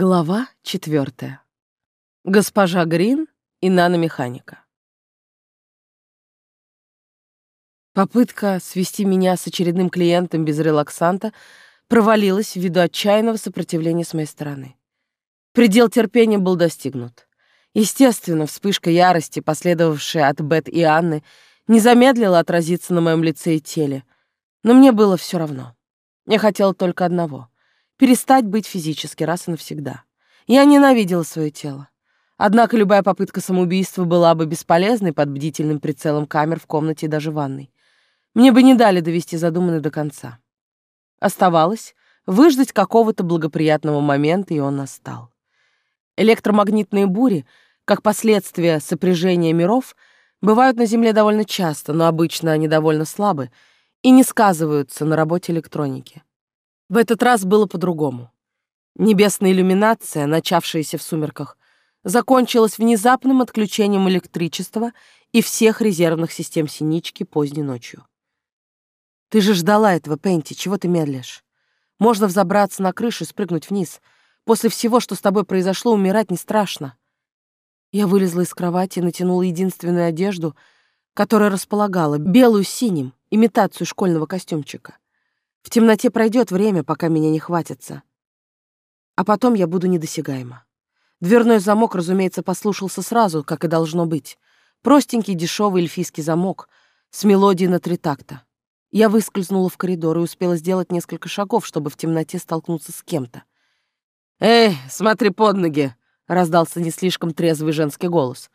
Глава четвертая. Госпожа Грин и наномеханика. Попытка свести меня с очередным клиентом без релаксанта провалилась ввиду отчаянного сопротивления с моей стороны. Предел терпения был достигнут. Естественно, вспышка ярости, последовавшая от Бет и Анны, не замедлила отразиться на моем лице и теле. Но мне было все равно. Я хотела только одного — перестать быть физически раз и навсегда. Я ненавидела свое тело. Однако любая попытка самоубийства была бы бесполезной под бдительным прицелом камер в комнате и даже ванной. Мне бы не дали довести задуманное до конца. Оставалось выждать какого-то благоприятного момента, и он настал. Электромагнитные бури, как последствия сопряжения миров, бывают на Земле довольно часто, но обычно они довольно слабы и не сказываются на работе электроники. В этот раз было по-другому. Небесная иллюминация, начавшаяся в сумерках, закончилась внезапным отключением электричества и всех резервных систем Синички поздней ночью. «Ты же ждала этого, Пенти, чего ты медлишь? Можно взобраться на крышу и спрыгнуть вниз. После всего, что с тобой произошло, умирать не страшно». Я вылезла из кровати и натянула единственную одежду, которая располагала, белую синим, имитацию школьного костюмчика. В темноте пройдет время, пока меня не хватится. А потом я буду недосягаема. Дверной замок, разумеется, послушался сразу, как и должно быть. Простенький, дешевый эльфийский замок с мелодией на три такта. Я выскользнула в коридор и успела сделать несколько шагов, чтобы в темноте столкнуться с кем-то. «Эй, смотри под ноги!» — раздался не слишком трезвый женский голос.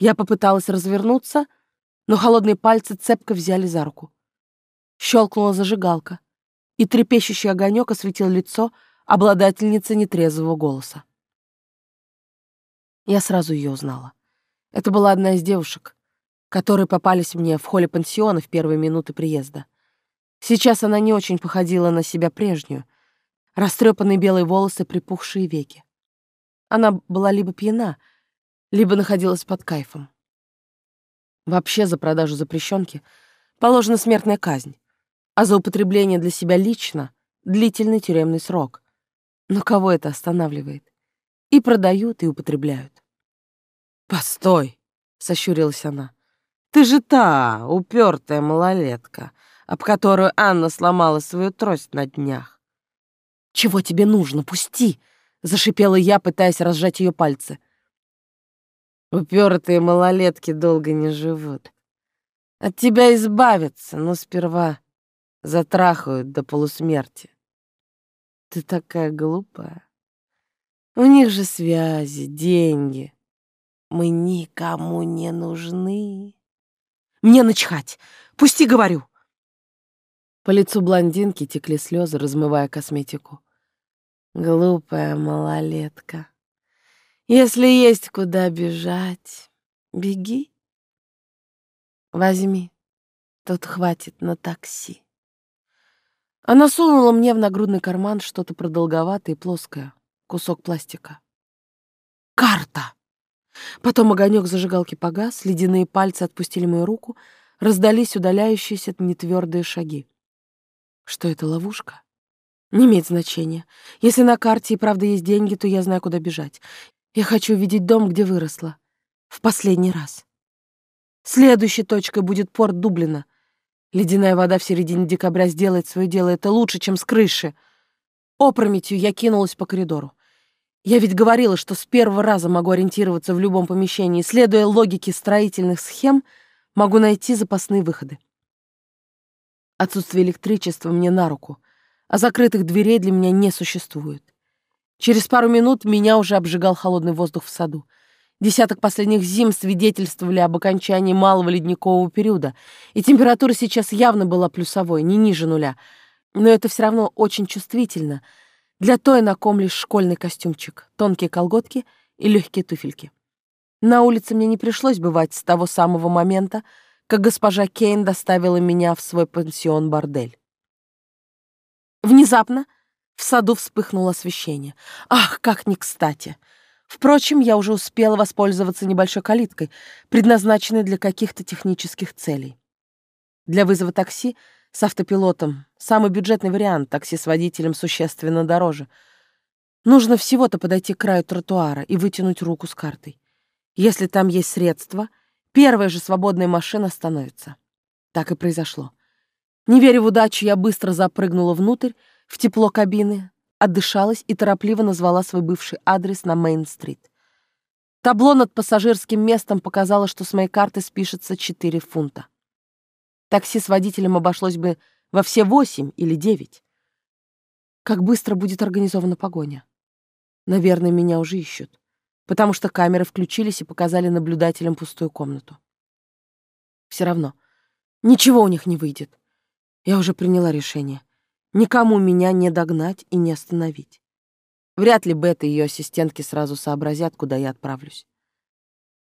Я попыталась развернуться, но холодные пальцы цепко взяли за руку. Щелкнула зажигалка, и трепещущий огонек осветил лицо обладательницы нетрезвого голоса. Я сразу ее узнала. Это была одна из девушек, которые попались мне в холле пансиона в первые минуты приезда. Сейчас она не очень походила на себя прежнюю. Растрепанные белые волосы, припухшие веки. Она была либо пьяна, либо находилась под кайфом. Вообще за продажу запрещенки положена смертная казнь а за употребление для себя лично — длительный тюремный срок. Но кого это останавливает? И продают, и употребляют. «Постой!» — сощурилась она. «Ты же та упертая малолетка, об которую Анна сломала свою трость на днях». «Чего тебе нужно? Пусти!» — зашипела я, пытаясь разжать ее пальцы. «Упертые малолетки долго не живут. От тебя избавиться, но сперва Затрахают до полусмерти. Ты такая глупая. У них же связи, деньги. Мы никому не нужны. Мне начхать. Пусти, говорю. По лицу блондинки текли слезы, размывая косметику. Глупая малолетка. Если есть куда бежать, беги. Возьми. Тут хватит на такси. Она сунула мне в нагрудный карман что-то продолговатое и плоское, кусок пластика. Карта! Потом огонек зажигалки погас, ледяные пальцы отпустили мою руку, раздались удаляющиеся нетвердые шаги. Что это, ловушка? Не имеет значения. Если на карте и правда есть деньги, то я знаю, куда бежать. Я хочу увидеть дом, где выросла. В последний раз. Следующей точкой будет порт Дублина — Ледяная вода в середине декабря сделает свое дело. Это лучше, чем с крыши. Опрометью я кинулась по коридору. Я ведь говорила, что с первого раза могу ориентироваться в любом помещении. Следуя логике строительных схем, могу найти запасные выходы. Отсутствие электричества мне на руку, а закрытых дверей для меня не существует. Через пару минут меня уже обжигал холодный воздух в саду. Десяток последних зим свидетельствовали об окончании малого ледникового периода, и температура сейчас явно была плюсовой, не ниже нуля. Но это все равно очень чувствительно для той, на ком лишь школьный костюмчик, тонкие колготки и легкие туфельки. На улице мне не пришлось бывать с того самого момента, как госпожа Кейн доставила меня в свой пансион-бордель. Внезапно в саду вспыхнуло освещение. Ах, как не кстати! — Впрочем, я уже успела воспользоваться небольшой калиткой, предназначенной для каких-то технических целей. Для вызова такси с автопилотом самый бюджетный вариант, такси с водителем существенно дороже. Нужно всего-то подойти к краю тротуара и вытянуть руку с картой. Если там есть средства, первая же свободная машина остановится. Так и произошло. Не веря в удачу, я быстро запрыгнула внутрь, в тепло кабины, отдышалась и торопливо назвала свой бывший адрес на Мейн-стрит. Табло над пассажирским местом показало, что с моей карты спишется 4 фунта. Такси с водителем обошлось бы во все восемь или девять. Как быстро будет организована погоня? Наверное, меня уже ищут, потому что камеры включились и показали наблюдателям пустую комнату. Все равно, ничего у них не выйдет. Я уже приняла решение. Никому меня не догнать и не остановить. Вряд ли Бет и ее ассистентки сразу сообразят, куда я отправлюсь.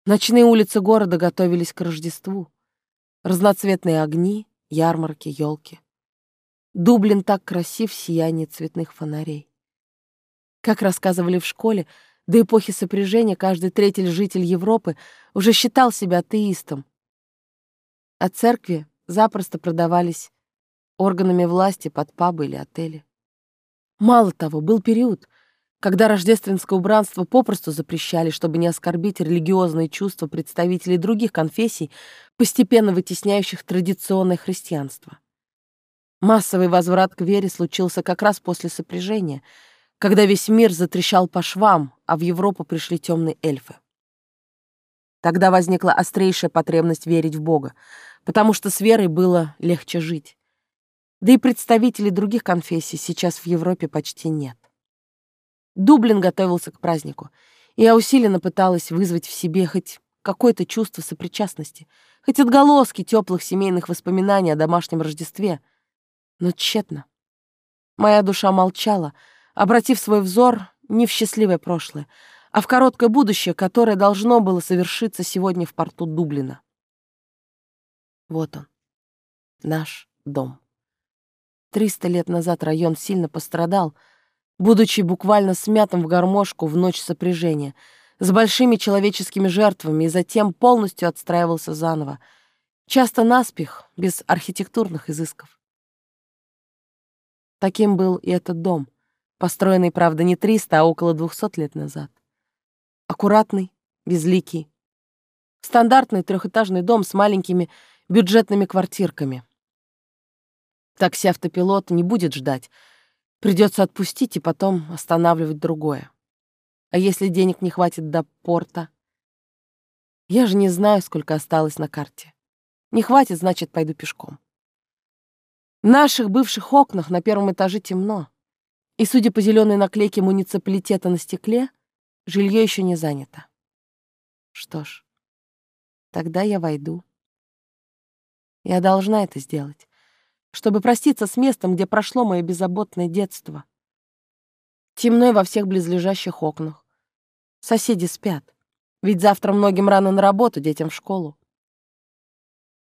Ночные улицы города готовились к Рождеству. Разноцветные огни, ярмарки, елки. Дублин так красив в сиянии цветных фонарей. Как рассказывали в школе, до эпохи сопряжения каждый третий житель Европы уже считал себя атеистом. А церкви запросто продавались органами власти под пабы или отели. Мало того, был период, когда рождественское убранство попросту запрещали, чтобы не оскорбить религиозные чувства представителей других конфессий, постепенно вытесняющих традиционное христианство. Массовый возврат к вере случился как раз после сопряжения, когда весь мир затрещал по швам, а в Европу пришли темные эльфы. Тогда возникла острейшая потребность верить в Бога, потому что с верой было легче жить. Да и представителей других конфессий сейчас в Европе почти нет. Дублин готовился к празднику, и я усиленно пыталась вызвать в себе хоть какое-то чувство сопричастности, хоть отголоски теплых семейных воспоминаний о домашнем Рождестве. Но тщетно. Моя душа молчала, обратив свой взор не в счастливое прошлое, а в короткое будущее, которое должно было совершиться сегодня в порту Дублина. Вот он, наш дом. Триста лет назад район сильно пострадал — будучи буквально смятым в гармошку в ночь сопряжения, с большими человеческими жертвами и затем полностью отстраивался заново, часто наспех, без архитектурных изысков. Таким был и этот дом, построенный, правда, не 300, а около 200 лет назад. Аккуратный, безликий. Стандартный трехэтажный дом с маленькими бюджетными квартирками. Такси-автопилот не будет ждать — Придется отпустить и потом останавливать другое. А если денег не хватит до порта? Я же не знаю, сколько осталось на карте. Не хватит, значит, пойду пешком. В наших бывших окнах на первом этаже темно. И, судя по зеленой наклейке муниципалитета на стекле, жилье еще не занято. Что ж, тогда я войду. Я должна это сделать чтобы проститься с местом, где прошло мое беззаботное детство. Темно во всех близлежащих окнах. Соседи спят, ведь завтра многим рано на работу, детям в школу.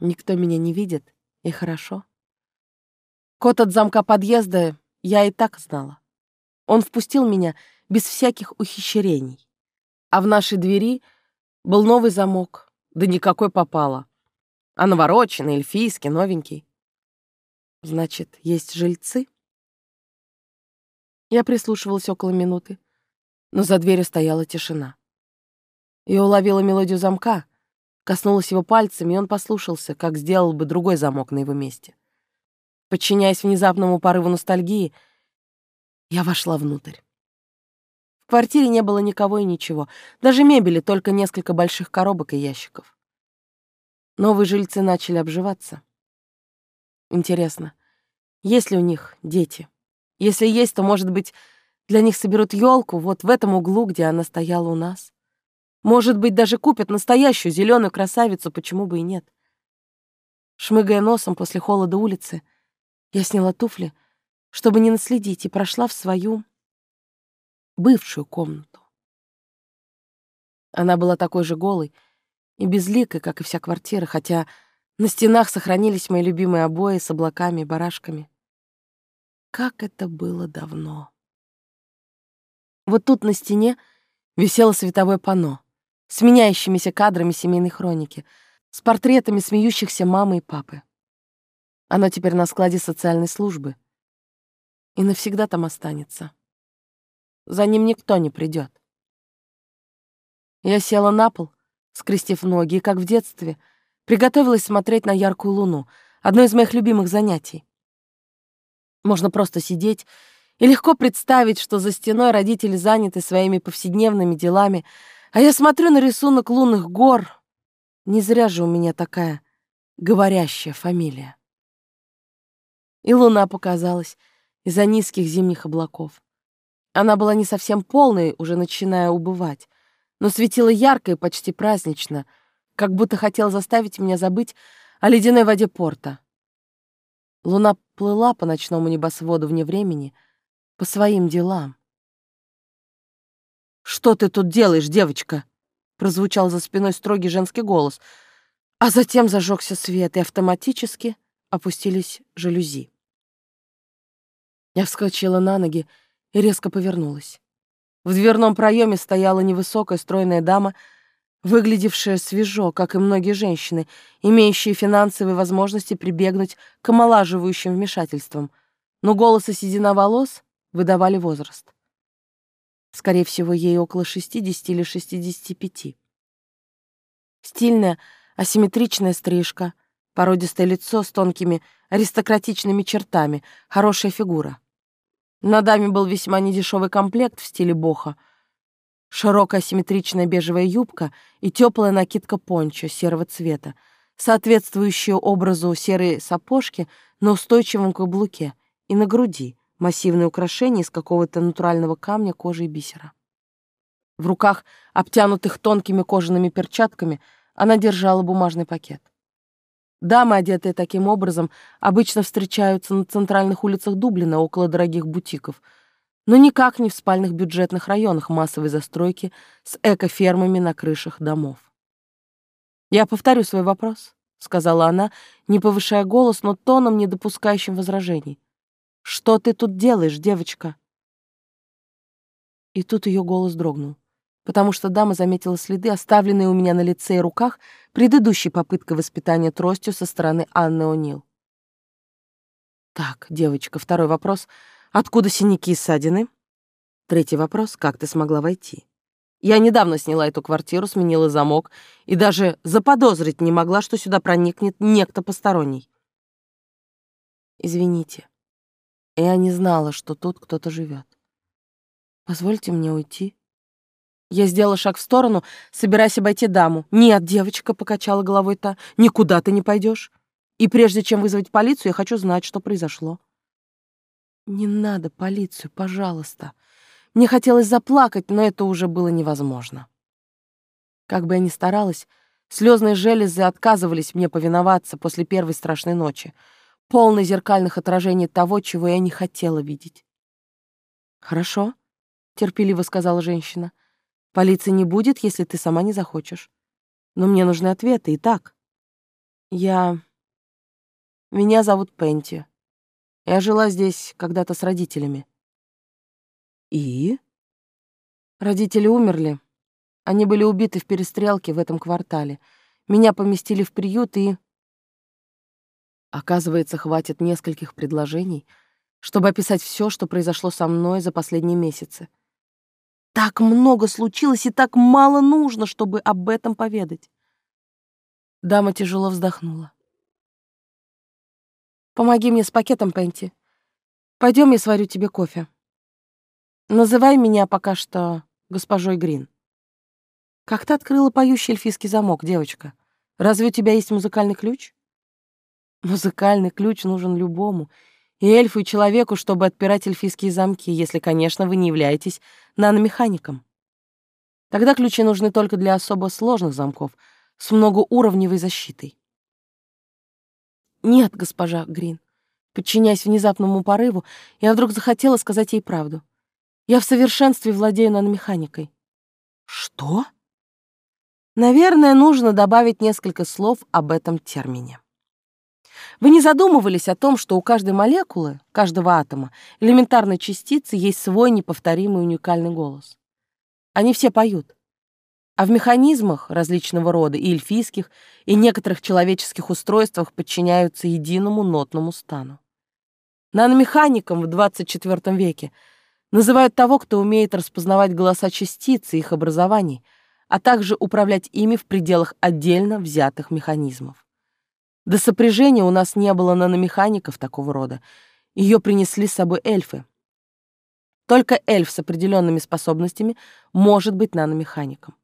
Никто меня не видит, и хорошо. Код от замка подъезда я и так знала. Он впустил меня без всяких ухищрений. А в нашей двери был новый замок, да никакой попало. А навороченный, эльфийский, новенький. Значит, есть жильцы? Я прислушивалась около минуты, но за дверью стояла тишина. Я уловила мелодию замка, коснулась его пальцами, и он послушался, как сделал бы другой замок на его месте. Подчиняясь внезапному порыву ностальгии, я вошла внутрь. В квартире не было никого и ничего, даже мебели, только несколько больших коробок и ящиков. Новые жильцы начали обживаться. Интересно, есть ли у них дети? Если есть, то, может быть, для них соберут елку вот в этом углу, где она стояла у нас? Может быть, даже купят настоящую зеленую красавицу, почему бы и нет? Шмыгая носом после холода улицы, я сняла туфли, чтобы не наследить, и прошла в свою бывшую комнату. Она была такой же голой и безликой, как и вся квартира, хотя на стенах сохранились мои любимые обои с облаками и барашками. Как это было давно. Вот тут на стене висело световое панно с меняющимися кадрами семейной хроники, с портретами смеющихся мамы и папы. Оно теперь на складе социальной службы. И навсегда там останется. за ним никто не придет. Я села на пол, скрестив ноги, и, как в детстве, приготовилась смотреть на яркую луну, одно из моих любимых занятий. Можно просто сидеть и легко представить, что за стеной родители заняты своими повседневными делами, а я смотрю на рисунок лунных гор. Не зря же у меня такая говорящая фамилия. И луна показалась из-за низких зимних облаков. Она была не совсем полной, уже начиная убывать, но светила ярко и почти празднично, как будто хотела заставить меня забыть о ледяной воде порта. Луна плыла по ночному небосводу вне времени, по своим делам. «Что ты тут делаешь, девочка?» прозвучал за спиной строгий женский голос, а затем зажегся свет, и автоматически опустились жалюзи. Я вскочила на ноги и резко повернулась. В дверном проеме стояла невысокая стройная дама, выглядевшая свежо, как и многие женщины, имеющие финансовые возможности прибегнуть к омолаживающим вмешательствам, но голос и седина волос выдавали возраст. Скорее всего, ей около 60 или 65. Стильная, асимметричная стрижка, породистое лицо с тонкими аристократичными чертами, хорошая фигура. На даме был весьма недешевый комплект в стиле боха. Широкая асимметричная бежевая юбка и теплая накидка пончо серого цвета, соответствующие образу серой сапожки на устойчивом каблуке и на груди, массивное украшение из какого-то натурального камня, кожи и бисера. В руках, обтянутых тонкими кожаными перчатками, она держала бумажный пакет. Дамы, одетые таким образом, обычно встречаются на центральных улицах Дублина около дорогих бутиков, но никак не в спальных бюджетных районах массовой застройки с экофермами на крышах домов. «Я повторю свой вопрос», — сказала она, не повышая голос, но тоном, не допускающим возражений. «Что ты тут делаешь, девочка?» И тут ее голос дрогнул потому что дама заметила следы, оставленные у меня на лице и руках предыдущей попыткой воспитания тростью со стороны Анны О'Нил. Так, девочка, второй вопрос. Откуда синяки и ссадины? Третий вопрос. Как ты смогла войти? Я недавно сняла эту квартиру, сменила замок и даже заподозрить не могла, что сюда проникнет некто посторонний. Извините. Я не знала, что тут кто-то живет. Позвольте мне уйти. Я сделала шаг в сторону, собираясь обойти даму. «Нет, девочка», — покачала головой та, — «никуда ты не пойдешь. И прежде чем вызвать полицию, я хочу знать, что произошло». «Не надо полицию, пожалуйста». Мне хотелось заплакать, но это уже было невозможно. Как бы я ни старалась, слезные железы отказывались мне повиноваться после первой страшной ночи, полной зеркальных отражений того, чего я не хотела видеть. «Хорошо», — терпеливо сказала женщина. Полиции не будет, если ты сама не захочешь. Но мне нужны ответы, и так. Я... Меня зовут Пенти. Я жила здесь когда-то с родителями. И? Родители умерли. Они были убиты в перестрелке в этом квартале. Меня поместили в приют и... Оказывается, хватит нескольких предложений, чтобы описать все, что произошло со мной за последние месяцы. Так много случилось и так мало нужно, чтобы об этом поведать. Дама тяжело вздохнула. Помоги мне с пакетом, Пенти. Пойдем, я сварю тебе кофе. Называй меня пока что госпожой Грин. Как ты открыла поющий эльфийский замок, девочка? Разве у тебя есть музыкальный ключ? Музыкальный ключ нужен любому, и эльфу, и человеку, чтобы отпирать эльфийские замки, если, конечно, вы не являетесь наномехаником. Тогда ключи нужны только для особо сложных замков с многоуровневой защитой. Нет, госпожа Грин. Подчиняясь внезапному порыву, я вдруг захотела сказать ей правду. Я в совершенстве владею наномеханикой. Что? Наверное, нужно добавить несколько слов об этом термине. Вы не задумывались о том, что у каждой молекулы, каждого атома, элементарной частицы есть свой неповторимый уникальный голос? Они все поют. А в механизмах различного рода и эльфийских, и некоторых человеческих устройствах подчиняются единому нотному стану. Наномеханикам в 24 веке Называют того, кто умеет распознавать голоса частиц и их образований, а также управлять ими в пределах отдельно взятых механизмов. До сопряжения у нас не было наномехаников такого рода. Ее принесли с собой эльфы. Только эльф с определенными способностями может быть наномехаником.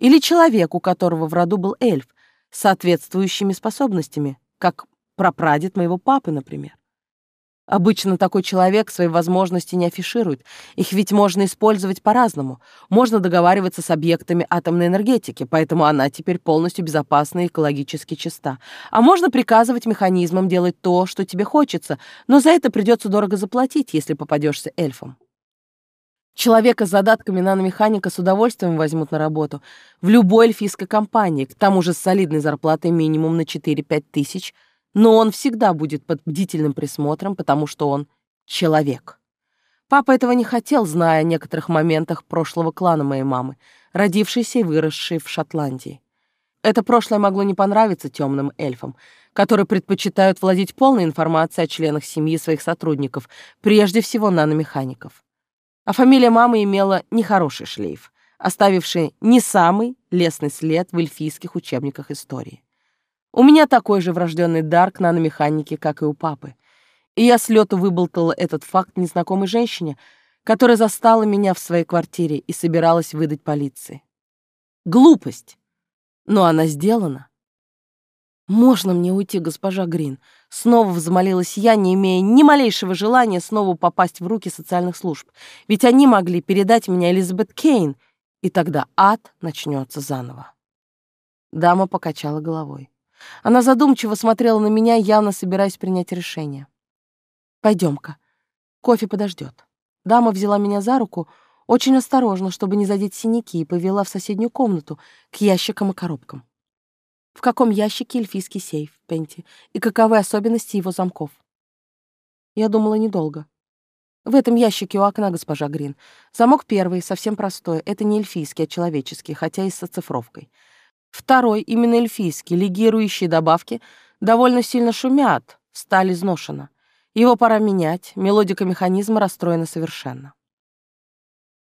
Или человек, у которого в роду был эльф, с соответствующими способностями, как прапрадед моего папы, например. Обычно такой человек свои возможности не афиширует. Их ведь можно использовать по-разному. Можно договариваться с объектами атомной энергетики, поэтому она теперь полностью безопасна и экологически чиста. А можно приказывать механизмам делать то, что тебе хочется, но за это придется дорого заплатить, если попадешься эльфом. Человека с задатками наномеханика с удовольствием возьмут на работу в любой эльфийской компании, к тому же с солидной зарплатой минимум на 4-5 тысяч – но он всегда будет под бдительным присмотром, потому что он человек. Папа этого не хотел, зная о некоторых моментах прошлого клана моей мамы, родившейся и выросшей в Шотландии. Это прошлое могло не понравиться темным эльфам, которые предпочитают владеть полной информацией о членах семьи своих сотрудников, прежде всего наномехаников. А фамилия мамы имела нехороший шлейф, оставивший не самый лестный след в эльфийских учебниках истории. У меня такой же врожденный дар к наномеханике, как и у папы. И я с лету выболтала этот факт незнакомой женщине, которая застала меня в своей квартире и собиралась выдать полиции. Глупость. Но она сделана. «Можно мне уйти, госпожа Грин?» Снова взмолилась я, не имея ни малейшего желания снова попасть в руки социальных служб. Ведь они могли передать меня Элизабет Кейн, и тогда ад начнется заново. Дама покачала головой. Она задумчиво смотрела на меня, явно собираясь принять решение. Пойдем-ка. Кофе подождет. Дама взяла меня за руку, очень осторожно, чтобы не задеть синяки, и повела в соседнюю комнату, к ящикам и коробкам. В каком ящике эльфийский сейф, Пенти, и каковы особенности его замков? Я думала недолго. В этом ящике у окна, госпожа Грин. Замок первый, совсем простой. Это не эльфийский, а человеческий, хотя и с оцифровкой. Второй, именно эльфийский, легирующие добавки, довольно сильно шумят, сталь изношена. Его пора менять, мелодика механизма расстроена совершенно.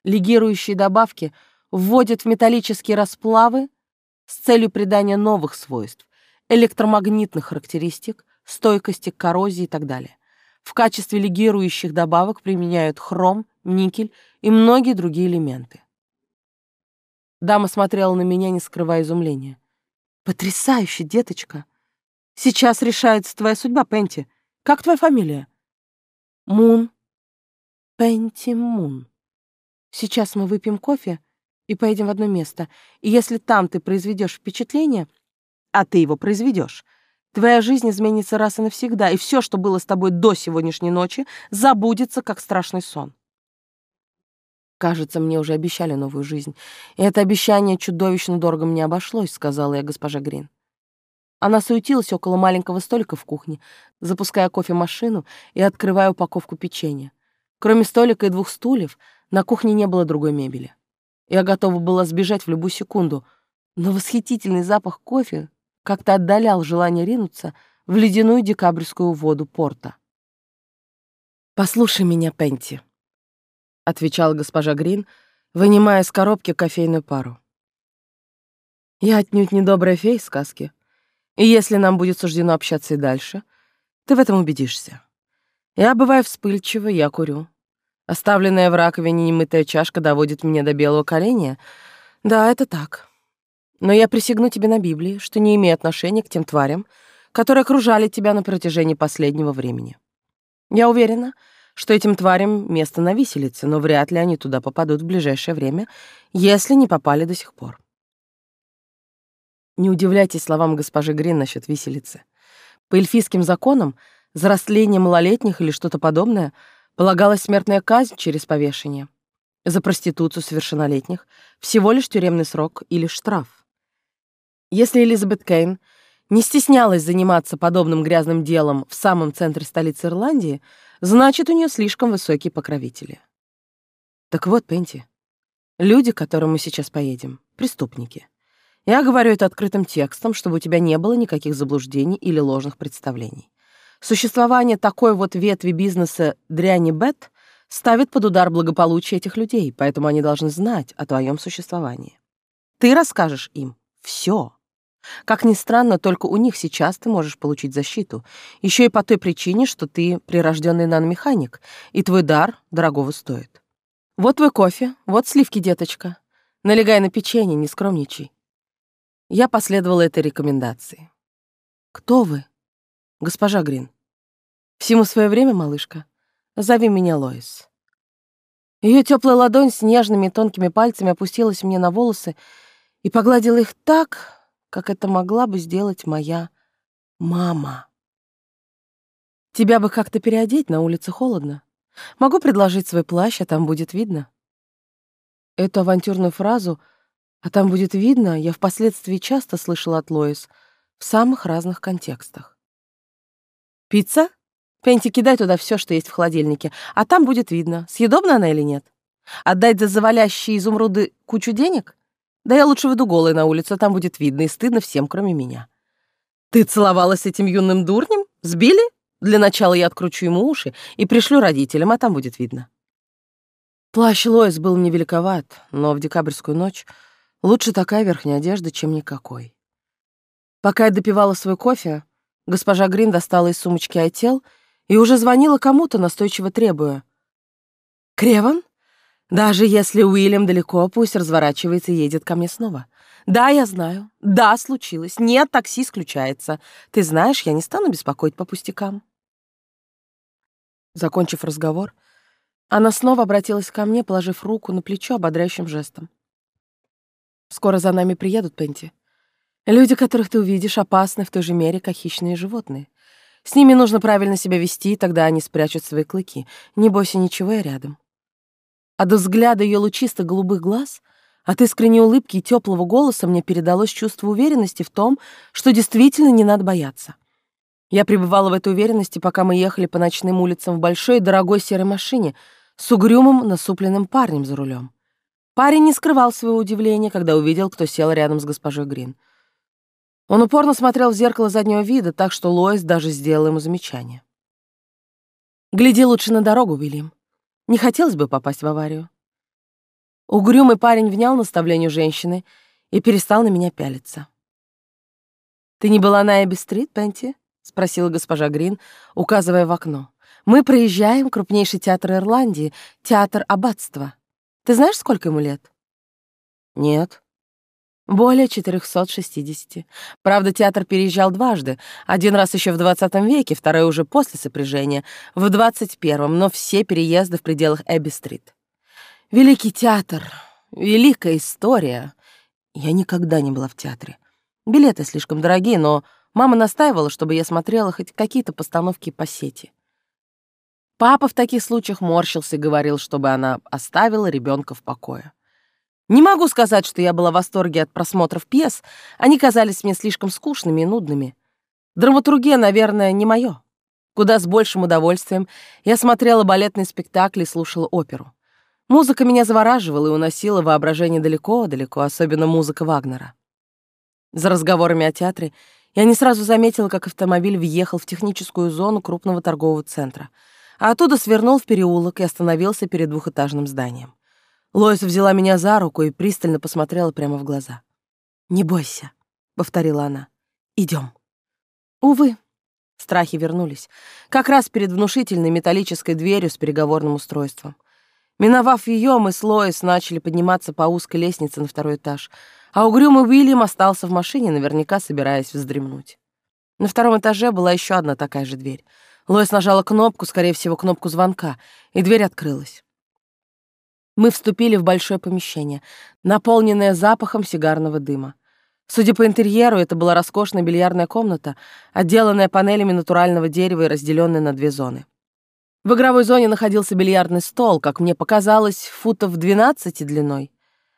Легирующие добавки вводят в металлические расплавы с целью придания новых свойств, электромагнитных характеристик, стойкости к коррозии и так далее. В качестве легирующих добавок применяют хром, никель и многие другие элементы. Дама смотрела на меня, не скрывая изумления. «Потрясающе, деточка! Сейчас решается твоя судьба, Пенти. Как твоя фамилия?» «Мун. Пенти Мун. Сейчас мы выпьем кофе и поедем в одно место. И если там ты произведешь впечатление, а ты его произведешь, твоя жизнь изменится раз и навсегда, и все, что было с тобой до сегодняшней ночи, забудется, как страшный сон. Кажется, мне уже обещали новую жизнь. И это обещание чудовищно дорого мне обошлось, сказала я госпожа Грин. Она суетилась около маленького столика в кухне, запуская кофемашину и открывая упаковку печенья. Кроме столика и двух стульев, на кухне не было другой мебели. Я готова была сбежать в любую секунду, но восхитительный запах кофе как-то отдалял желание ринуться в ледяную декабрьскую воду порта. «Послушай меня, Пенти», — отвечала госпожа Грин, вынимая из коробки кофейную пару. «Я отнюдь не добрая фея сказки, и если нам будет суждено общаться и дальше, ты в этом убедишься. Я бываю вспыльчива, я курю. Оставленная в раковине немытая чашка доводит меня до белого коленя. Да, это так. Но я присягну тебе на Библии, что не имею отношения к тем тварям, которые окружали тебя на протяжении последнего времени. Я уверена, что этим тварям место на виселице, но вряд ли они туда попадут в ближайшее время, если не попали до сих пор. Не удивляйтесь словам госпожи Грин насчет виселицы. По эльфийским законам за растление малолетних или что-то подобное полагалась смертная казнь через повешение. За проституцию совершеннолетних всего лишь тюремный срок или штраф. Если Элизабет Кейн не стеснялась заниматься подобным грязным делом в самом центре столицы Ирландии — Значит, у нее слишком высокие покровители. Так вот, Пенти, люди, к которым мы сейчас поедем, преступники. Я говорю это открытым текстом, чтобы у тебя не было никаких заблуждений или ложных представлений. Существование такой вот ветви бизнеса дряни бет ставит под удар благополучие этих людей, поэтому они должны знать о твоем существовании. Ты расскажешь им все. Как ни странно, только у них сейчас ты можешь получить защиту. Еще и по той причине, что ты прирожденный наномеханик, и твой дар дорогого стоит. Вот твой кофе, вот сливки, деточка. Налегай на печенье, не скромничай. Я последовала этой рекомендации. Кто вы? Госпожа Грин. Всему свое время, малышка. Зови меня Лоис. Ее теплая ладонь с нежными тонкими пальцами опустилась мне на волосы и погладила их так, как это могла бы сделать моя мама. Тебя бы как-то переодеть, на улице холодно. Могу предложить свой плащ, а там будет видно. Эту авантюрную фразу «а там будет видно» я впоследствии часто слышала от Лоис в самых разных контекстах. «Пицца? Пенти, кидай туда все, что есть в холодильнике, а там будет видно, съедобна она или нет. Отдать за завалящие изумруды кучу денег? Да я лучше выйду голой на улицу, а там будет видно и стыдно всем, кроме меня. Ты целовалась с этим юным дурнем? Сбили? Для начала я откручу ему уши и пришлю родителям, а там будет видно. Плащ Лоис был мне великоват, но в декабрьскую ночь лучше такая верхняя одежда, чем никакой. Пока я допивала свой кофе, госпожа Грин достала из сумочки отел и уже звонила кому-то, настойчиво требуя. «Креван? Даже если Уильям далеко, пусть разворачивается и едет ко мне снова. Да, я знаю. Да, случилось. Нет, такси исключается. Ты знаешь, я не стану беспокоить по пустякам. Закончив разговор, она снова обратилась ко мне, положив руку на плечо ободряющим жестом. «Скоро за нами приедут, Пенти. Люди, которых ты увидишь, опасны в той же мере, как хищные животные. С ними нужно правильно себя вести, тогда они спрячут свои клыки. Не бойся ничего, я рядом». А до взгляда ее лучистых голубых глаз — от искренней улыбки и теплого голоса мне передалось чувство уверенности в том, что действительно не надо бояться. Я пребывала в этой уверенности, пока мы ехали по ночным улицам в большой дорогой серой машине с угрюмым насупленным парнем за рулем. Парень не скрывал своего удивления, когда увидел, кто сел рядом с госпожой Грин. Он упорно смотрел в зеркало заднего вида, так что Лоис даже сделал ему замечание. «Гляди лучше на дорогу, Уильям. Не хотелось бы попасть в аварию. Угрюмый парень внял наставлению женщины и перестал на меня пялиться. «Ты не была на Эбби-стрит, Пенти?» — спросила госпожа Грин, указывая в окно. «Мы проезжаем крупнейший театр Ирландии, театр аббатства. Ты знаешь, сколько ему лет?» «Нет». «Более 460. Правда, театр переезжал дважды. Один раз еще в 20 веке, второй уже после сопряжения, в 21-м, но все переезды в пределах Эбби-стрит. Великий театр, великая история. Я никогда не была в театре. Билеты слишком дорогие, но мама настаивала, чтобы я смотрела хоть какие-то постановки по сети. Папа в таких случаях морщился и говорил, чтобы она оставила ребенка в покое. Не могу сказать, что я была в восторге от просмотров пьес, они казались мне слишком скучными и нудными. Драматургия, наверное, не мое. Куда с большим удовольствием я смотрела балетные спектакли и слушала оперу. Музыка меня завораживала и уносила воображение далеко-далеко, особенно музыка Вагнера. За разговорами о театре я не сразу заметила, как автомобиль въехал в техническую зону крупного торгового центра, а оттуда свернул в переулок и остановился перед двухэтажным зданием. Лоис взяла меня за руку и пристально посмотрела прямо в глаза. «Не бойся», — повторила она. Идем. Увы, страхи вернулись, как раз перед внушительной металлической дверью с переговорным устройством. Миновав ее, мы с Лоис начали подниматься по узкой лестнице на второй этаж, а угрюмый Уильям остался в машине, наверняка собираясь вздремнуть. На втором этаже была еще одна такая же дверь. Лоис нажала кнопку, скорее всего, кнопку звонка, и дверь открылась. Мы вступили в большое помещение, наполненное запахом сигарного дыма. Судя по интерьеру, это была роскошная бильярдная комната, отделанная панелями натурального дерева и разделенная на две зоны. В игровой зоне находился бильярдный стол, как мне показалось, футов 12 длиной,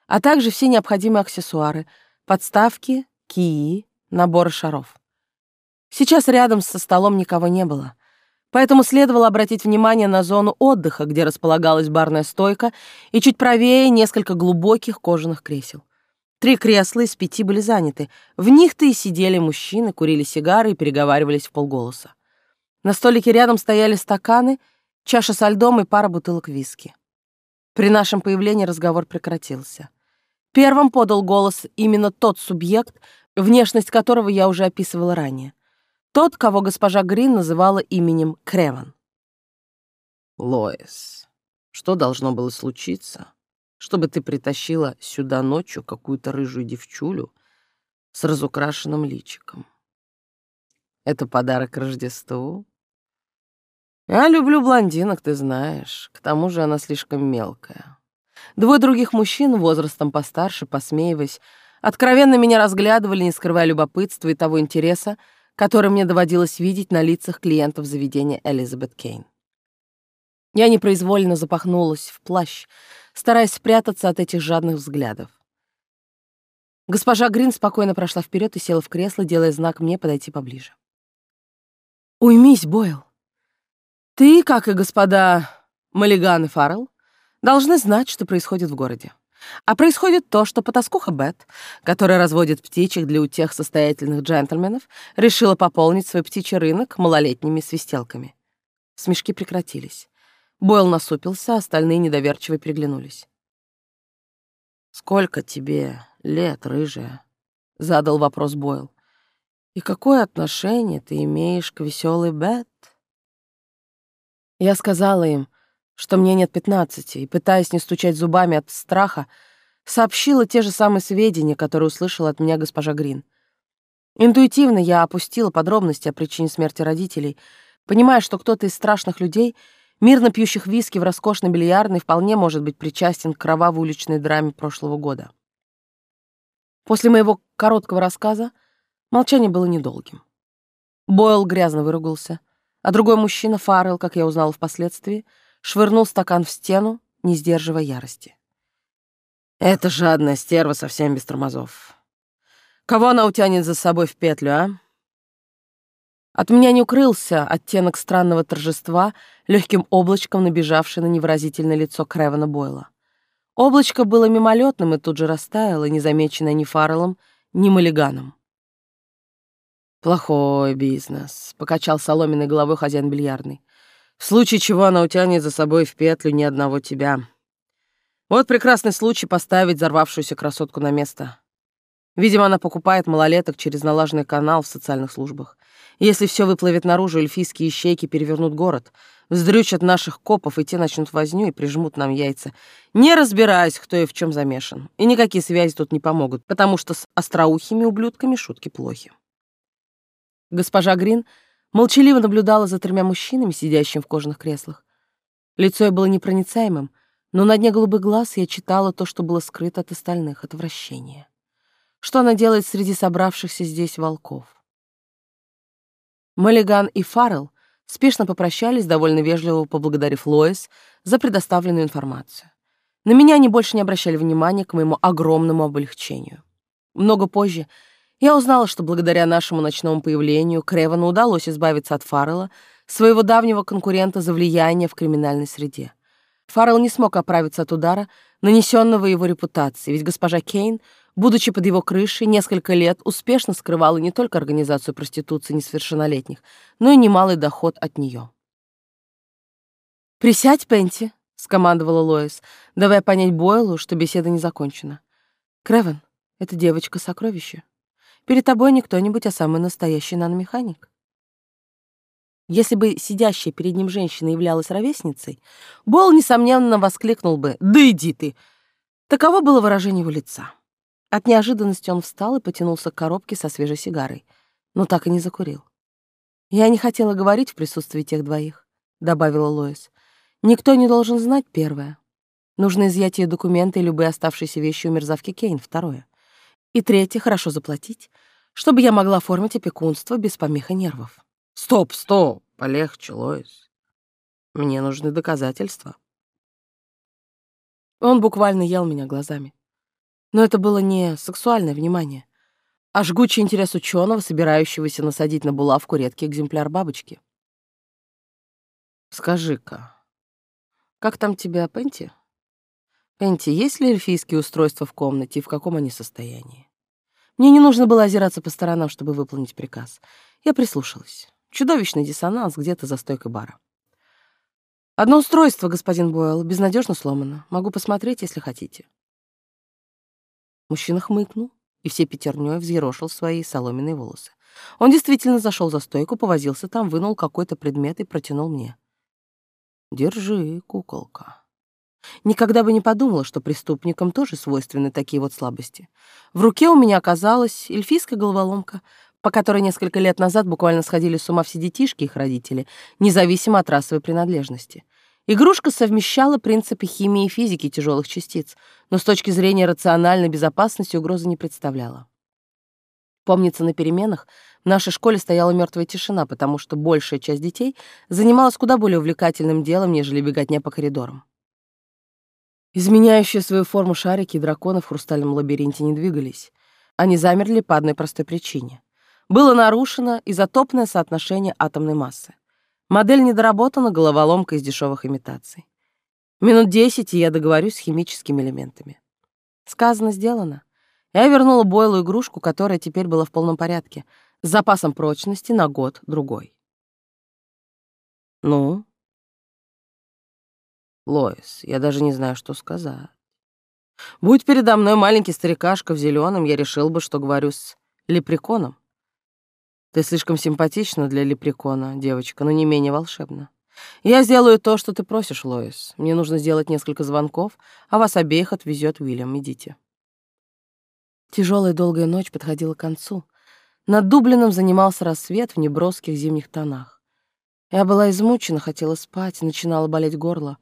а также все необходимые аксессуары — подставки, кии, наборы шаров. Сейчас рядом со столом никого не было, поэтому следовало обратить внимание на зону отдыха, где располагалась барная стойка, и чуть правее несколько глубоких кожаных кресел. Три кресла из пяти были заняты. В них-то и сидели мужчины, курили сигары и переговаривались в полголоса. На столике рядом стояли стаканы — чаша со льдом и пара бутылок виски. При нашем появлении разговор прекратился. Первым подал голос именно тот субъект, внешность которого я уже описывала ранее. Тот, кого госпожа Грин называла именем Креван. «Лоис, что должно было случиться, чтобы ты притащила сюда ночью какую-то рыжую девчулю с разукрашенным личиком? Это подарок Рождеству?» Я люблю блондинок, ты знаешь. К тому же она слишком мелкая. Двое других мужчин, возрастом постарше, посмеиваясь, откровенно меня разглядывали, не скрывая любопытства и того интереса, который мне доводилось видеть на лицах клиентов заведения Элизабет Кейн. Я непроизвольно запахнулась в плащ, стараясь спрятаться от этих жадных взглядов. Госпожа Грин спокойно прошла вперед и села в кресло, делая знак мне подойти поближе. «Уймись, Бойл. Ты, как и господа Маллиган и Фаррелл, должны знать, что происходит в городе. А происходит то, что потаскуха Бет, которая разводит птичек для утех состоятельных джентльменов, решила пополнить свой птичий рынок малолетними свистелками. Смешки прекратились. Бойл насупился, а остальные недоверчиво переглянулись. «Сколько тебе лет, рыжая?» — задал вопрос Бойл. «И какое отношение ты имеешь к веселой Бет?» Я сказала им, что мне нет пятнадцати, и, пытаясь не стучать зубами от страха, сообщила те же самые сведения, которые услышала от меня госпожа Грин. Интуитивно я опустила подробности о причине смерти родителей, понимая, что кто-то из страшных людей, мирно пьющих виски в роскошной бильярдной, вполне может быть причастен к кровавой уличной драме прошлого года. После моего короткого рассказа молчание было недолгим. Бойл грязно выругался, а другой мужчина, Фаррелл, как я узнала впоследствии, швырнул стакан в стену, не сдерживая ярости. «Это жадная стерва совсем без тормозов. Кого она утянет за собой в петлю, а?» От меня не укрылся оттенок странного торжества, легким облачком набежавший на невыразительное лицо Кревана Бойла. Облачко было мимолетным и тут же растаяло, незамеченное ни Фарреллом, ни Маллиганом. «Плохой бизнес», — покачал соломенной головой хозяин бильярдной. «В случае чего она утянет за собой в петлю ни одного тебя. Вот прекрасный случай поставить взорвавшуюся красотку на место. Видимо, она покупает малолеток через налаженный канал в социальных службах. Если все выплывет наружу, эльфийские ищейки перевернут город, вздрючат наших копов, и те начнут возню и прижмут нам яйца, не разбираясь, кто и в чем замешан. И никакие связи тут не помогут, потому что с остроухими ублюдками шутки плохи. Госпожа Грин молчаливо наблюдала за тремя мужчинами, сидящими в кожаных креслах. Лицо ее было непроницаемым, но на дне голубых глаз я читала то, что было скрыто от остальных, отвращение. Что она делает среди собравшихся здесь волков? Маллиган и Фаррелл спешно попрощались, довольно вежливо поблагодарив Лоис за предоставленную информацию. На меня они больше не обращали внимания к моему огромному облегчению. Много позже я узнала, что благодаря нашему ночному появлению Кревану удалось избавиться от Фаррелла, своего давнего конкурента за влияние в криминальной среде. Фаррелл не смог оправиться от удара, нанесенного его репутации, ведь госпожа Кейн, будучи под его крышей, несколько лет успешно скрывала не только организацию проституции несовершеннолетних, но и немалый доход от нее. «Присядь, Пенти», — скомандовала Лоис, давая понять Бойлу, что беседа не закончена. «Кревен, эта девочка — сокровище». Перед тобой не кто-нибудь, а самый настоящий наномеханик. Если бы сидящая перед ним женщина являлась ровесницей, Бол, несомненно, воскликнул бы «Да иди ты!». Таково было выражение его лица. От неожиданности он встал и потянулся к коробке со свежей сигарой, но так и не закурил. «Я не хотела говорить в присутствии тех двоих», — добавила Лоис. «Никто не должен знать первое. Нужно изъять ее документы и любые оставшиеся вещи у мерзавки Кейн, второе. И третье — хорошо заплатить, чтобы я могла оформить опекунство без помеха нервов. Стоп, стоп, полегче, Лоис. Мне нужны доказательства. Он буквально ел меня глазами. Но это было не сексуальное внимание, а жгучий интерес ученого, собирающегося насадить на булавку редкий экземпляр бабочки. Скажи-ка, как там тебя, Пенти? Пенти, есть ли эльфийские устройства в комнате и в каком они состоянии? Мне не нужно было озираться по сторонам, чтобы выполнить приказ. Я прислушалась. Чудовищный диссонанс где-то за стойкой бара. Одно устройство, господин Бойл, безнадежно сломано. Могу посмотреть, если хотите. Мужчина хмыкнул и все пятерней взъерошил свои соломенные волосы. Он действительно зашел за стойку, повозился там, вынул какой-то предмет и протянул мне. «Держи, куколка». Никогда бы не подумала, что преступникам тоже свойственны такие вот слабости. В руке у меня оказалась эльфийская головоломка, по которой несколько лет назад буквально сходили с ума все детишки их родители, независимо от расовой принадлежности. Игрушка совмещала принципы химии и физики тяжелых частиц, но с точки зрения рациональной безопасности угрозы не представляла. Помнится, на переменах в нашей школе стояла мертвая тишина, потому что большая часть детей занималась куда более увлекательным делом, нежели беготня по коридорам. Изменяющие свою форму шарики и драконы в хрустальном лабиринте не двигались. Они замерли по одной простой причине. Было нарушено изотопное соотношение атомной массы. Модель недоработана, головоломка из дешевых имитаций. Минут десять, и я договорюсь с химическими элементами. Сказано, сделано. Я вернула Бойлу игрушку, которая теперь была в полном порядке, с запасом прочности на год-другой. Ну? Лоис, я даже не знаю, что сказать. Будь передо мной маленький старикашка в зеленом, я решил бы, что говорю с лепреконом. Ты слишком симпатична для лепрекона, девочка, но не менее волшебна. Я сделаю то, что ты просишь, Лоис. Мне нужно сделать несколько звонков, а вас обеих отвезет Уильям. Идите. Тяжелая долгая ночь подходила к концу. Над Дублином занимался рассвет в неброских зимних тонах. Я была измучена, хотела спать, начинала болеть горло.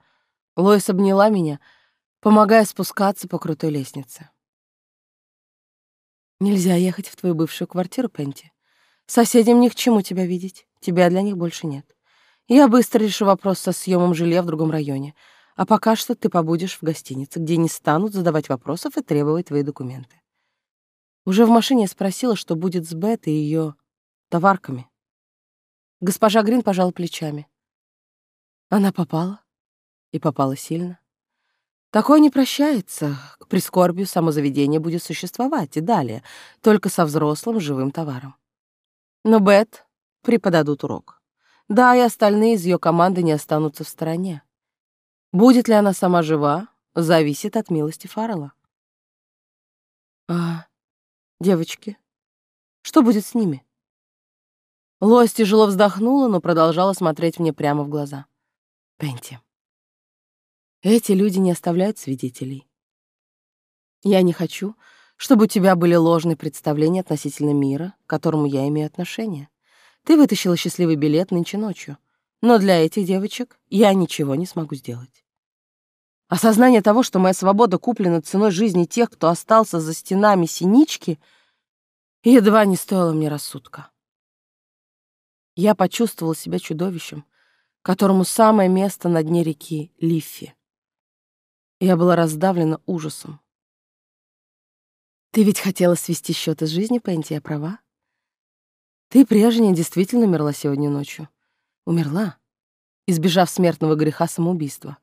Лоис обняла меня, помогая спускаться по крутой лестнице. «Нельзя ехать в твою бывшую квартиру, Пенти. Соседям ни к чему тебя видеть, тебя для них больше нет. Я быстро решу вопрос со съемом жилья в другом районе, а пока что ты побудешь в гостинице, где не станут задавать вопросов и требовать твои документы. Уже в машине я спросила, что будет с Бет и ее товарками. Госпожа Грин пожала плечами. Она попала, и попала сильно. Такое не прощается. К прискорбию само заведение будет существовать и далее, только со взрослым живым товаром. Но Бет преподадут урок. Да, и остальные из ее команды не останутся в стороне. Будет ли она сама жива, зависит от милости Фаррелла. А девочки? Что будет с ними? Лоис тяжело вздохнула, но продолжала смотреть мне прямо в глаза. Пенти, эти люди не оставляют свидетелей. Я не хочу, чтобы у тебя были ложные представления относительно мира, к которому я имею отношение. Ты вытащила счастливый билет нынче ночью, но для этих девочек я ничего не смогу сделать. Осознание того, что моя свобода куплена ценой жизни тех, кто остался за стенами синички, едва не стоило мне рассудка. Я почувствовала себя чудовищем, которому самое место на дне реки Лиффи. Я была раздавлена ужасом. Ты ведь хотела свести счеты с жизнью, Пенти, я права? Ты прежняя действительно умерла сегодня ночью. Умерла, избежав смертного греха самоубийства.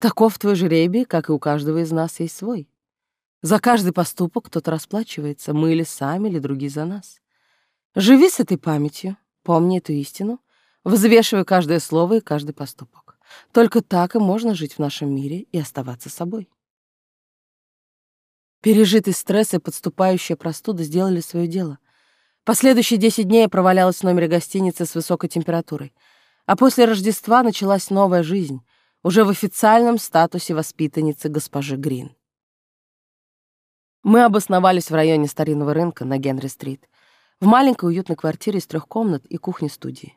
Таков твой жребий, как и у каждого из нас есть свой. За каждый поступок кто-то расплачивается, мы или сами, или другие за нас. Живи с этой памятью, помни эту истину, взвешивай каждое слово и каждый поступок. Только так и можно жить в нашем мире и оставаться собой. Пережитый стресс и подступающая простуда сделали свое дело. Последующие 10 дней я провалялась в номере гостиницы с высокой температурой. А после Рождества началась новая жизнь, уже в официальном статусе воспитанницы госпожи Грин. Мы обосновались в районе старинного рынка на Генри-стрит, в маленькой уютной квартире из трех комнат и кухни-студии.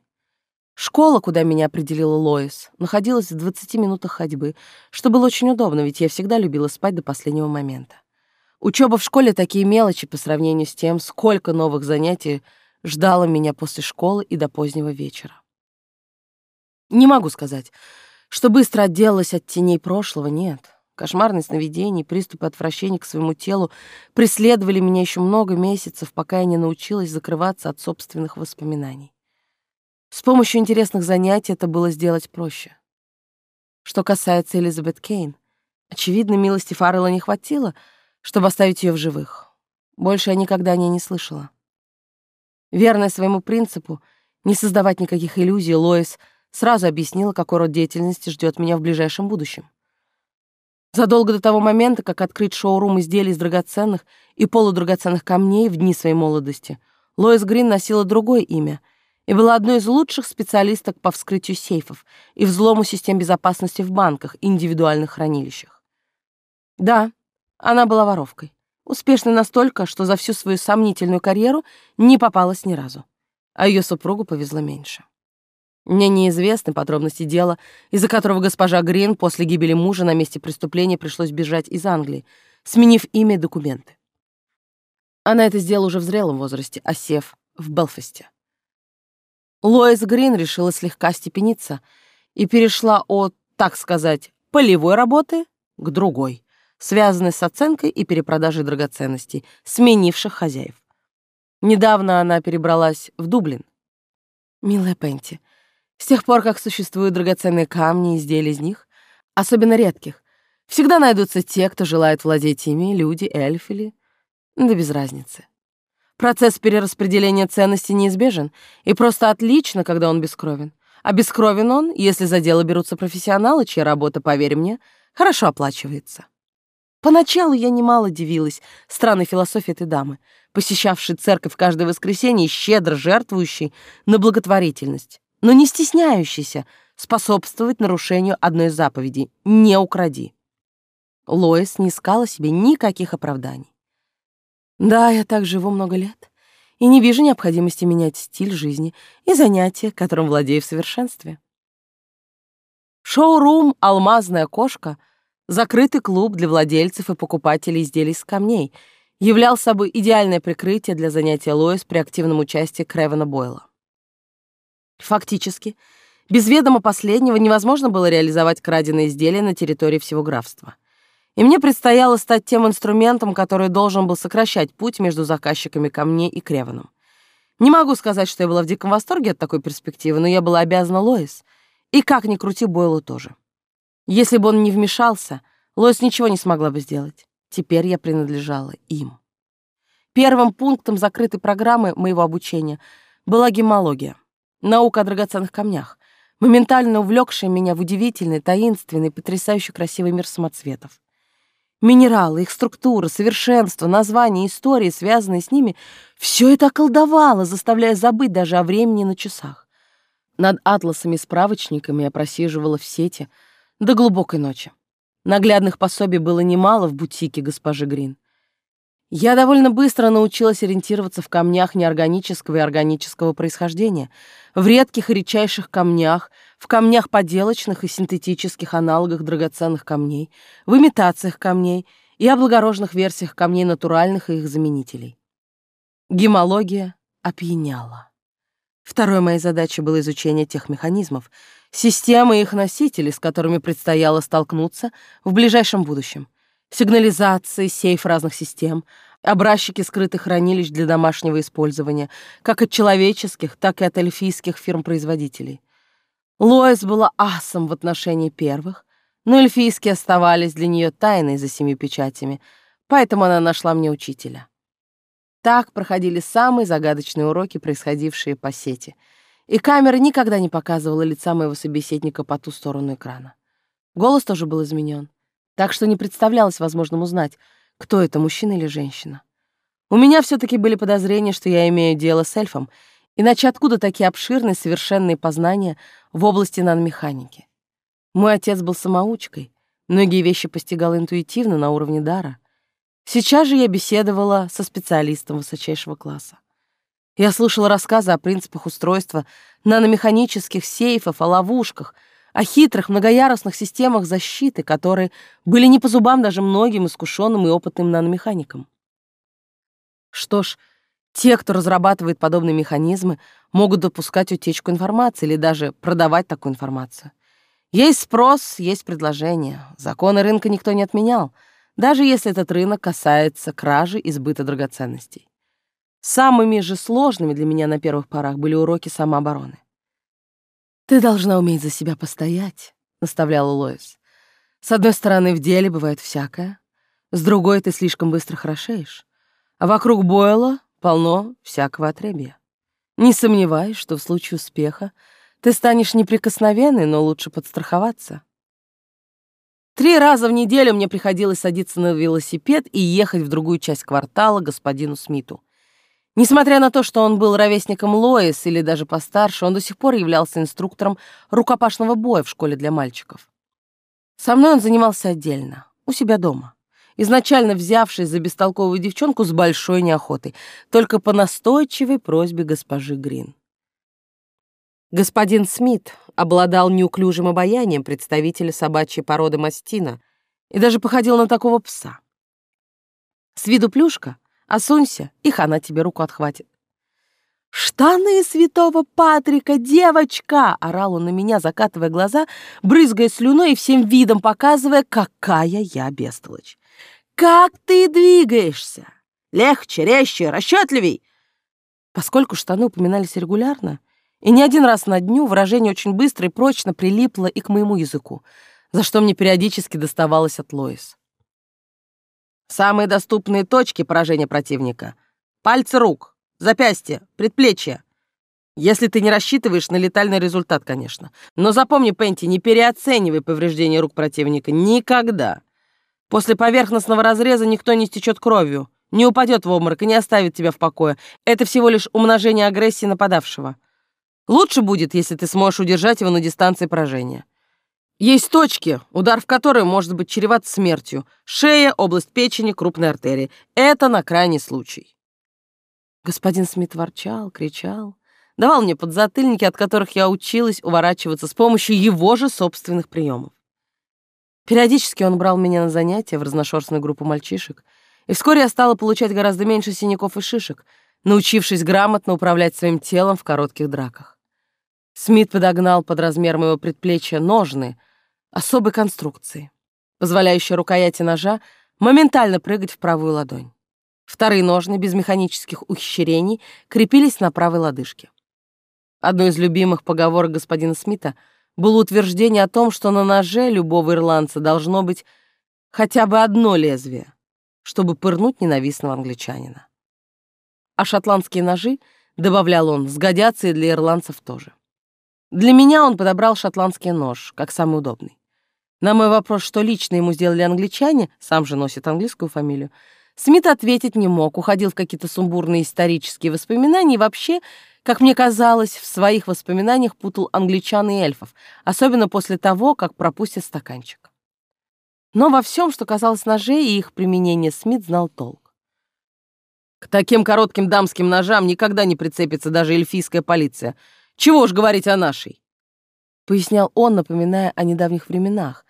Школа, куда меня определила Лоис, находилась в 20 минутах ходьбы, что было очень удобно, ведь я всегда любила спать до последнего момента. Учеба в школе такие мелочи по сравнению с тем, сколько новых занятий ждало меня после школы и до позднего вечера. Не могу сказать, что быстро отделалась от теней прошлого, нет. Кошмарные сновидения, приступы отвращения к своему телу преследовали меня еще много месяцев, пока я не научилась закрываться от собственных воспоминаний. С помощью интересных занятий это было сделать проще. Что касается Элизабет Кейн, очевидно, милости Фаррелла не хватило — чтобы оставить ее в живых. Больше я никогда о ней не слышала. Верная своему принципу, не создавать никаких иллюзий, Лоис сразу объяснила, какой род деятельности ждет меня в ближайшем будущем. Задолго до того момента, как открыть шоу-рум изделий из драгоценных и полудрагоценных камней в дни своей молодости, Лоис Грин носила другое имя и была одной из лучших специалисток по вскрытию сейфов и взлому систем безопасности в банках и индивидуальных хранилищах. Да, она была воровкой, успешной настолько, что за всю свою сомнительную карьеру не попалась ни разу, а ее супругу повезло меньше. Мне неизвестны подробности дела, из-за которого госпожа Грин после гибели мужа на месте преступления пришлось бежать из Англии, сменив имя и документы. Она это сделала уже в зрелом возрасте, осев в Белфасте. Лоис Грин решила слегка степениться и перешла от, так сказать, полевой работы к другой, связанной с оценкой и перепродажей драгоценностей, сменивших хозяев. Недавно она перебралась в Дублин. «Милая Пенти, с тех пор, как существуют драгоценные камни и изделия из них, особенно редких, всегда найдутся те, кто желает владеть ими, люди, эльфили, да без разницы. Процесс перераспределения ценностей неизбежен, и просто отлично, когда он бескровен. А бескровен он, если за дело берутся профессионалы, чья работа, поверь мне, хорошо оплачивается. Поначалу я немало дивилась странной философии этой дамы, посещавшей церковь каждое воскресенье щедро жертвующей на благотворительность но не стесняющийся способствовать нарушению одной из заповедей «не укради». Лоис не искала себе никаких оправданий. Да, я так живу много лет и не вижу необходимости менять стиль жизни и занятия, которым владею в совершенстве. Шоу-рум «Алмазная кошка» — закрытый клуб для владельцев и покупателей изделий из камней — являл собой идеальное прикрытие для занятия Лоис при активном участии Кревена Бойла. Фактически, без ведома последнего невозможно было реализовать краденые изделия на территории всего графства. И мне предстояло стать тем инструментом, который должен был сокращать путь между заказчиками камней и Креваном. Не могу сказать, что я была в диком восторге от такой перспективы, но я была обязана Лоис. И как ни крути, Бойлу тоже. Если бы он не вмешался, Лоис ничего не смогла бы сделать. Теперь я принадлежала им. Первым пунктом закрытой программы моего обучения была гемология наука о драгоценных камнях, моментально увлекшая меня в удивительный, таинственный, потрясающе красивый мир самоцветов. Минералы, их структура, совершенство, названия, истории, связанные с ними — все это околдовало, заставляя забыть даже о времени на часах. Над атласами справочниками я просиживала в сети до глубокой ночи. Наглядных пособий было немало в бутике госпожи Грин. Я довольно быстро научилась ориентироваться в камнях неорганического и органического происхождения, в редких и редчайших камнях, в камнях поделочных и синтетических аналогах драгоценных камней, в имитациях камней и облагороженных версиях камней натуральных и их заменителей. Гемология опьяняла. Второй моей задачей было изучение тех механизмов, системы и их носителей, с которыми предстояло столкнуться в ближайшем будущем сигнализации, сейф разных систем, образчики скрытых хранилищ для домашнего использования, как от человеческих, так и от эльфийских фирм-производителей. Лоис была асом в отношении первых, но эльфийские оставались для нее тайной за семи печатями, поэтому она нашла мне учителя. Так проходили самые загадочные уроки, происходившие по сети, и камера никогда не показывала лица моего собеседника по ту сторону экрана. Голос тоже был изменен так что не представлялось возможным узнать, кто это, мужчина или женщина. У меня все таки были подозрения, что я имею дело с эльфом, иначе откуда такие обширные, совершенные познания в области наномеханики? Мой отец был самоучкой, многие вещи постигал интуитивно на уровне дара. Сейчас же я беседовала со специалистом высочайшего класса. Я слушала рассказы о принципах устройства наномеханических сейфов, о ловушках — о хитрых многоярусных системах защиты, которые были не по зубам даже многим искушенным и опытным наномеханикам. Что ж, те, кто разрабатывает подобные механизмы, могут допускать утечку информации или даже продавать такую информацию. Есть спрос, есть предложение. Законы рынка никто не отменял, даже если этот рынок касается кражи и сбыта драгоценностей. Самыми же сложными для меня на первых порах были уроки самообороны. «Ты должна уметь за себя постоять», — наставляла Лоис. «С одной стороны, в деле бывает всякое, с другой ты слишком быстро хорошеешь, а вокруг Бойла полно всякого отребья. Не сомневаюсь, что в случае успеха Ты станешь неприкосновенной, но лучше подстраховаться. Три раза в неделю мне приходилось садиться на велосипед и ехать в другую часть квартала господину Смиту. Несмотря на то, что он был ровесником Лоис или даже постарше, он до сих пор являлся инструктором рукопашного боя в школе для мальчиков. Со мной он занимался отдельно, у себя дома, изначально взявшись за бестолковую девчонку с большой неохотой, только по настойчивой просьбе госпожи Грин. Господин Смит обладал неуклюжим обаянием представителя собачьей породы мастина и даже походил на такого пса. С виду плюшка, осунься, их она тебе руку отхватит. «Штаны святого Патрика, девочка!» — орал он на меня, закатывая глаза, брызгая слюной и всем видом показывая, какая я бестолочь. «Как ты двигаешься? Легче, резче, расчетливей!» Поскольку штаны упоминались регулярно, и не один раз на дню выражение очень быстро и прочно прилипло и к моему языку, за что мне периодически доставалось от Лоис. Самые доступные точки поражения противника — пальцы рук, запястья, предплечья. Если ты не рассчитываешь на летальный результат, конечно. Но запомни, Пенти, не переоценивай повреждения рук противника. Никогда. После поверхностного разреза никто не стечет кровью, не упадет в обморок и не оставит тебя в покое. Это всего лишь умножение агрессии нападавшего. Лучше будет, если ты сможешь удержать его на дистанции поражения. Есть точки, удар в которые может быть чреват смертью. Шея, область печени, крупная артерия. Это на крайний случай. Господин Смит ворчал, кричал, давал мне подзатыльники, от которых я училась уворачиваться с помощью его же собственных приемов. Периодически он брал меня на занятия в разношерстную группу мальчишек, и вскоре я стала получать гораздо меньше синяков и шишек, научившись грамотно управлять своим телом в коротких драках. Смит подогнал под размер моего предплечья ножны особой конструкции, позволяющие рукояти ножа моментально прыгать в правую ладонь. Вторые ножны, без механических ухищрений, крепились на правой лодыжке. Одной из любимых поговорок господина Смита было утверждение о том, что на ноже любого ирландца должно быть хотя бы одно лезвие, чтобы пырнуть ненавистного англичанина. А шотландские ножи, добавлял он, сгодятся и для ирландцев тоже. Для меня он подобрал шотландский нож, как самый удобный. На мой вопрос, что лично ему сделали англичане, сам же носит английскую фамилию, Смит ответить не мог, уходил в какие-то сумбурные исторические воспоминания и вообще, как мне казалось, в своих воспоминаниях путал англичан и эльфов, особенно после того, как пропустит стаканчик. Но во всем, что касалось ножей и их применения, Смит знал толк. К таким коротким дамским ножам никогда не прицепится даже эльфийская полиция — чего уж говорить о нашей?» Пояснял он, напоминая о недавних временах,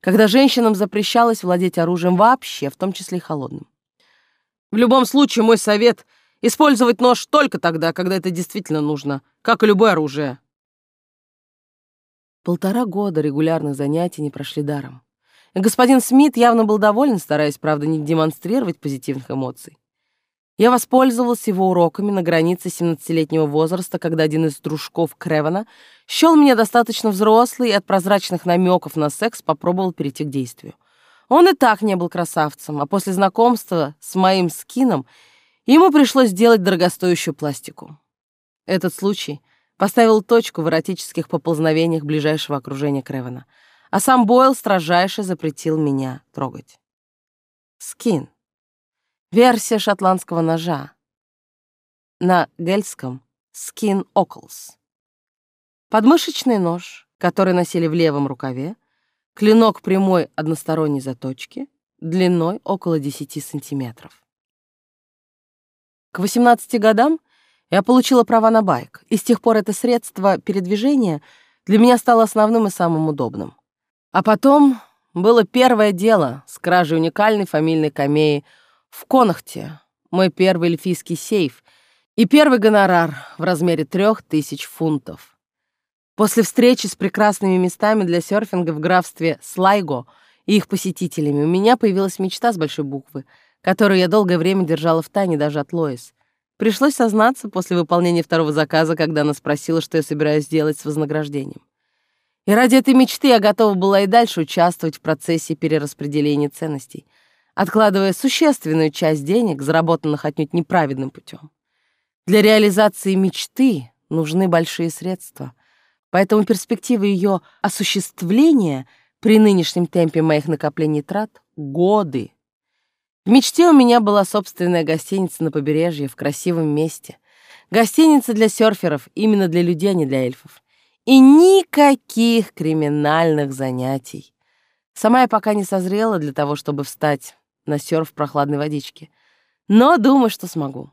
когда женщинам запрещалось владеть оружием вообще, в том числе и холодным. «В любом случае, мой совет — использовать нож только тогда, когда это действительно нужно, как и любое оружие». Полтора года регулярных занятий не прошли даром. И господин Смит явно был доволен, стараясь, правда, не демонстрировать позитивных эмоций. Я воспользовалась его уроками на границе 17-летнего возраста, когда один из дружков Кревана счел меня достаточно взрослый и от прозрачных намеков на секс попробовал перейти к действию. Он и так не был красавцем, а после знакомства с моим скином ему пришлось сделать дорогостоящую пластику. Этот случай поставил точку в эротических поползновениях ближайшего окружения Кревана, а сам Бойл строжайше запретил меня трогать. Скин. Версия шотландского ножа. На гельском «skin ockles». Подмышечный нож, который носили в левом рукаве, клинок прямой односторонней заточки, длиной около 10 сантиметров. К 18 годам я получила права на байк, и с тех пор это средство передвижения для меня стало основным и самым удобным. А потом было первое дело с кражей уникальной фамильной камеи – в Конахте мой первый эльфийский сейф и первый гонорар в размере трех тысяч фунтов. После встречи с прекрасными местами для серфинга в графстве Слайго и их посетителями у меня появилась мечта с большой буквы, которую я долгое время держала в тайне даже от Лоис. Пришлось сознаться после выполнения второго заказа, когда она спросила, что я собираюсь делать с вознаграждением. И ради этой мечты я готова была и дальше участвовать в процессе перераспределения ценностей — откладывая существенную часть денег, заработанных отнюдь неправедным путем. Для реализации мечты нужны большие средства, Поэтому перспективы ее осуществления при нынешнем темпе моих накоплений трат — годы. В мечте у меня была собственная гостиница на побережье в красивом месте. Гостиница для серферов, именно для людей, а не для эльфов. И никаких криминальных занятий. Сама я пока не созрела для того, чтобы встать на серф прохладной водичке. Но думаю, что смогу.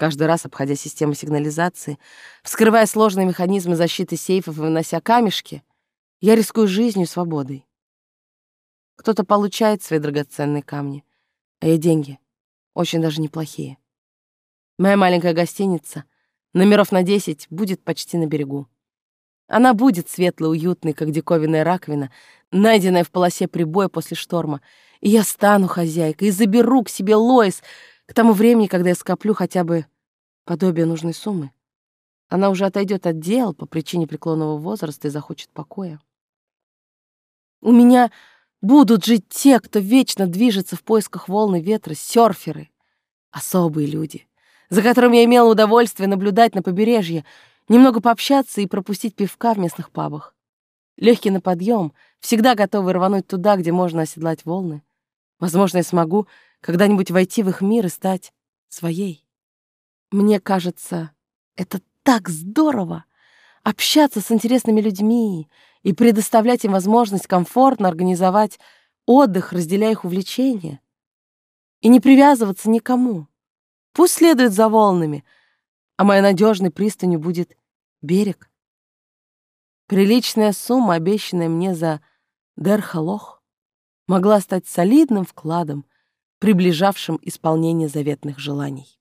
Каждый раз, обходя систему сигнализации, вскрывая сложные механизмы защиты сейфов и вынося камешки, я рискую жизнью свободой. Кто-то получает свои драгоценные камни, а я деньги, очень даже неплохие. Моя маленькая гостиница, номеров на десять, будет почти на берегу. Она будет светлой, уютной, как диковинная раковина, найденная в полосе прибоя после шторма. И я стану хозяйкой и заберу к себе Лоис к тому времени, когда я скоплю хотя бы подобие нужной суммы. Она уже отойдет от дел по причине преклонного возраста и захочет покоя. У меня будут жить те, кто вечно движется в поисках волны ветра, серферы, особые люди, за которыми я имела удовольствие наблюдать на побережье, немного пообщаться и пропустить пивка в местных пабах. Легкий на подъем, всегда готовый рвануть туда, где можно оседлать волны. Возможно, я смогу когда-нибудь войти в их мир и стать своей. Мне кажется, это так здорово — общаться с интересными людьми и предоставлять им возможность комфортно организовать отдых, разделяя их увлечения. И не привязываться никому. Пусть следует за волнами, а моей надежной пристанью будет берег. Приличная сумма, обещанная мне за Дерхалох, могла стать солидным вкладом, приближавшим исполнение заветных желаний.